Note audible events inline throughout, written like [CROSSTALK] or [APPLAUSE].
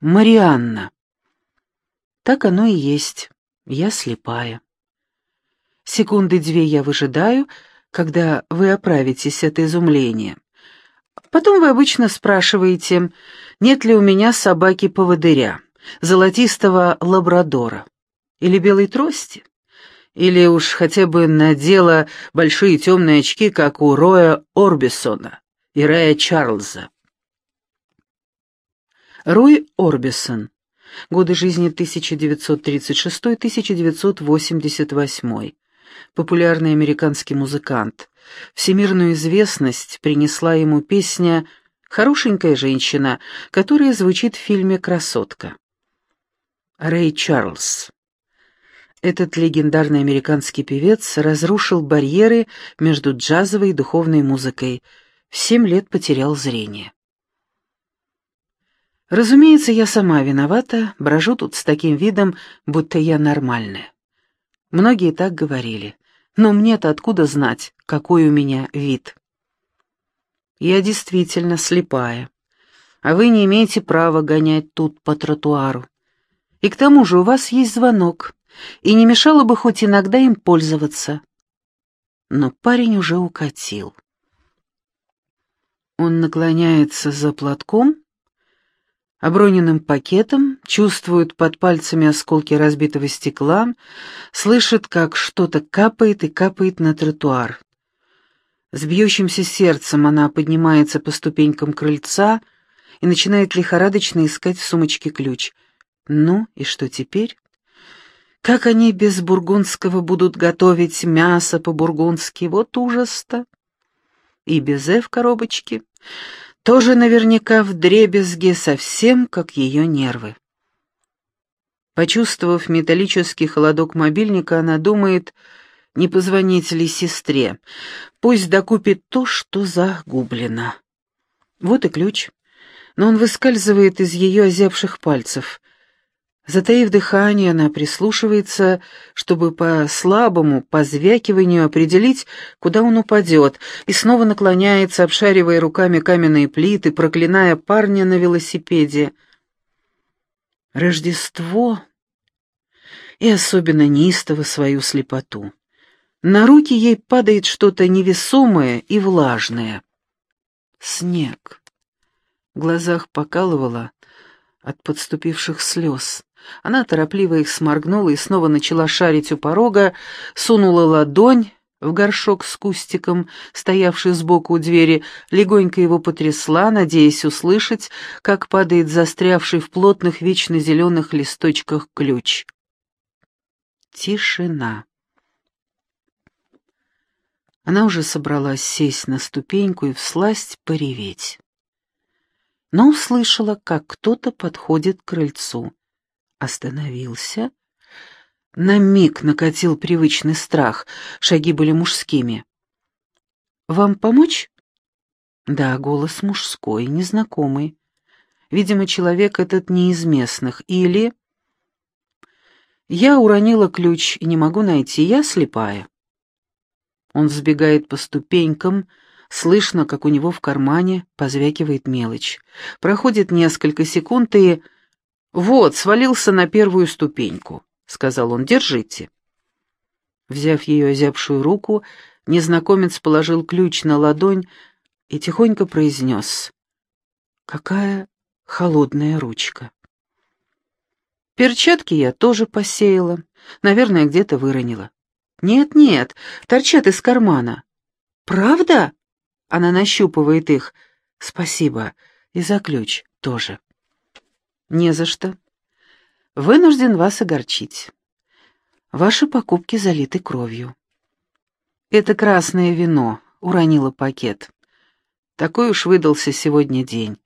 Марианна. Так оно и есть. Я слепая. Секунды две я выжидаю, когда вы оправитесь от изумления. Потом вы обычно спрашиваете, нет ли у меня собаки-поводыря, золотистого лабрадора или белой трости, или уж хотя бы надела большие темные очки, как у Роя Орбисона и Рая Чарльза. Рой Орбисон. Годы жизни 1936-1988. Популярный американский музыкант. Всемирную известность принесла ему песня «Хорошенькая женщина», которая звучит в фильме «Красотка». Рэй Чарльз. Этот легендарный американский певец разрушил барьеры между джазовой и духовной музыкой. В семь лет потерял зрение. Разумеется, я сама виновата, брожу тут с таким видом, будто я нормальная. Многие так говорили, но мне-то откуда знать, какой у меня вид? Я действительно слепая, а вы не имеете права гонять тут по тротуару. И к тому же у вас есть звонок, и не мешало бы хоть иногда им пользоваться. Но парень уже укатил. Он наклоняется за платком, оброненным пакетом, чувствует под пальцами осколки разбитого стекла, слышит, как что-то капает и капает на тротуар. С бьющимся сердцем она поднимается по ступенькам крыльца и начинает лихорадочно искать в сумочке ключ. Ну, и что теперь? Как они без бургундского будут готовить мясо по-бургундски? Вот ужас-то! И безе в коробочке — тоже наверняка в дребезге, совсем как ее нервы. Почувствовав металлический холодок мобильника, она думает, не позвонить ли сестре. Пусть докупит то, что загублено. Вот и ключ. Но он выскальзывает из ее озябших пальцев. Затаив дыхание, она прислушивается, чтобы по слабому позвякиванию определить, куда он упадет, и снова наклоняется, обшаривая руками каменные плиты, проклиная парня на велосипеде. Рождество и особенно неистово свою слепоту. На руки ей падает что-то невесомое и влажное. Снег. В глазах покалывало от подступивших слез. Она торопливо их сморгнула и снова начала шарить у порога, сунула ладонь в горшок с кустиком, стоявший сбоку у двери, легонько его потрясла, надеясь услышать, как падает застрявший в плотных вечно зеленых листочках ключ. Тишина. Она уже собралась сесть на ступеньку и всласть пореветь. Но услышала, как кто-то подходит к крыльцу остановился. На миг накатил привычный страх, шаги были мужскими. «Вам помочь?» Да, голос мужской, незнакомый. Видимо, человек этот не из местных. Или... Я уронила ключ и не могу найти, я слепая. Он сбегает по ступенькам, слышно, как у него в кармане позвякивает мелочь. Проходит несколько секунд и... «Вот, свалился на первую ступеньку», — сказал он, — «держите». Взяв ее озябшую руку, незнакомец положил ключ на ладонь и тихонько произнес. «Какая холодная ручка». Перчатки я тоже посеяла, наверное, где-то выронила. «Нет-нет, торчат из кармана». «Правда?» — она нащупывает их. «Спасибо. И за ключ тоже». «Не за что. Вынужден вас огорчить. Ваши покупки залиты кровью». «Это красное вино», — уронила пакет. «Такой уж выдался сегодня день».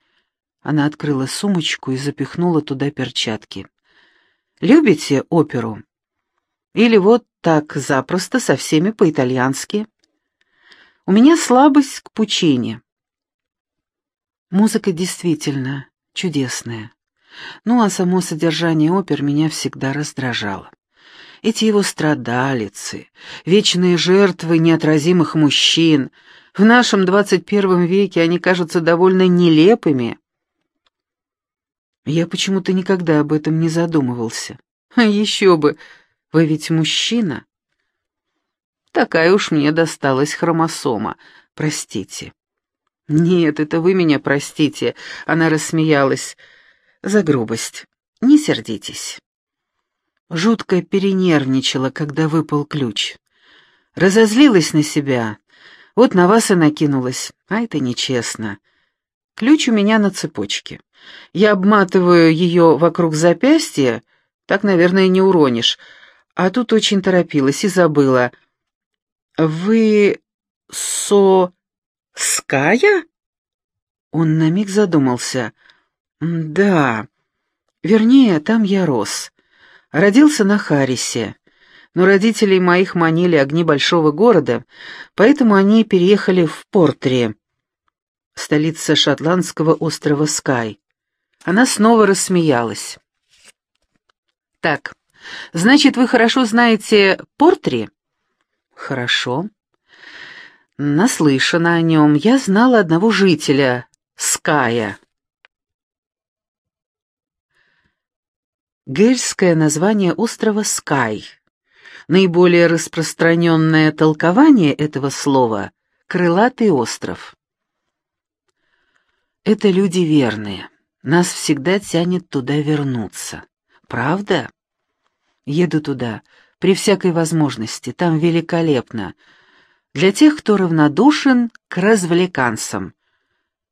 Она открыла сумочку и запихнула туда перчатки. «Любите оперу? Или вот так запросто со всеми по-итальянски?» «У меня слабость к Пучине». Музыка действительно чудесная. Ну а само содержание опер меня всегда раздражало. Эти его страдалицы, вечные жертвы неотразимых мужчин. В нашем двадцать первом веке они кажутся довольно нелепыми. Я почему-то никогда об этом не задумывался. [LAUGHS] А еще бы, вы ведь мужчина. Такая уж мне досталась хромосома, простите. Нет, это вы меня простите, она рассмеялась. За грубость. Не сердитесь. Жутко перенервничала, когда выпал ключ. Разозлилась на себя. Вот на вас и накинулась, а это нечестно. Ключ у меня на цепочке. Я обматываю ее вокруг запястья, так, наверное, не уронишь. А тут очень торопилась и забыла. «Вы со... Ская?» Он на миг задумался. «Да. Вернее, там я рос. Родился на Харрисе. Но родителей моих манили огни большого города, поэтому они переехали в Портри, столица шотландского острова Скай. Она снова рассмеялась. «Так, значит, вы хорошо знаете Портри?» «Хорошо». «Наслышана о нем. Я знала одного жителя, Ская». Гельское название острова Скай. Наиболее распространенное толкование этого слова — «крылатый остров». Это люди верные. Нас всегда тянет туда вернуться. Правда? Еду туда, при всякой возможности, там великолепно. Для тех, кто равнодушен к развлеканцам.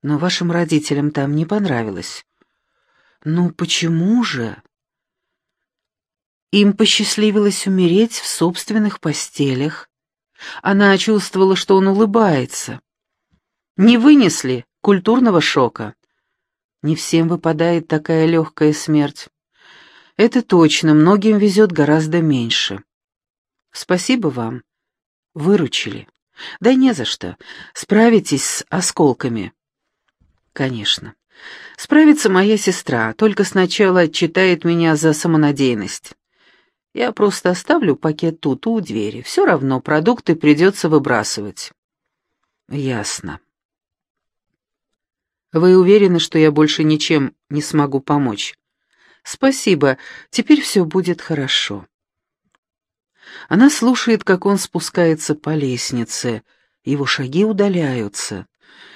Но вашим родителям там не понравилось. Ну почему же? Им посчастливилось умереть в собственных постелях. Она чувствовала, что он улыбается. Не вынесли культурного шока. Не всем выпадает такая легкая смерть. Это точно, многим везет гораздо меньше. Спасибо вам. Выручили. Да не за что. Справитесь с осколками. Конечно. Справится моя сестра, только сначала отчитает меня за самонадеянность. Я просто оставлю пакет тут, у двери. Все равно продукты придется выбрасывать. Ясно. Вы уверены, что я больше ничем не смогу помочь? Спасибо, теперь все будет хорошо. Она слушает, как он спускается по лестнице. Его шаги удаляются.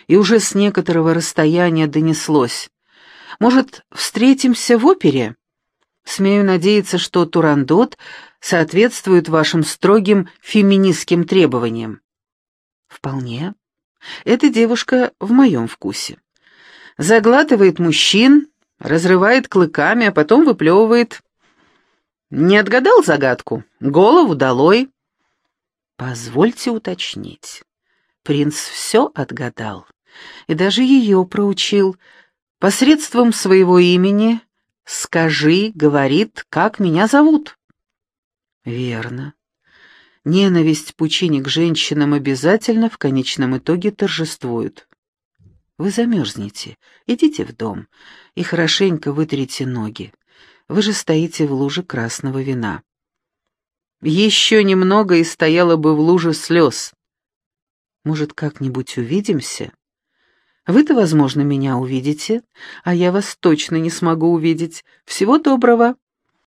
И уже с некоторого расстояния донеслось. Может, встретимся в опере? Смею надеяться, что Турандот соответствует вашим строгим феминистским требованиям. Вполне. Эта девушка в моем вкусе заглатывает мужчин, разрывает клыками, а потом выплевывает. Не отгадал загадку? Голову долой. Позвольте уточнить. Принц все отгадал и даже ее проучил. Посредством своего имени «Скажи, — говорит, — как меня зовут?» Верно. Ненависть Пучини к женщинам обязательно в конечном итоге торжествует. Вы замерзнете. Идите в дом и хорошенько вытрите ноги. Вы же стоите в луже красного вина. Еще немного и стояла бы в луже слез. Может, как-нибудь увидимся? Вы-то, возможно, меня увидите, а я вас точно не смогу увидеть. Всего доброго.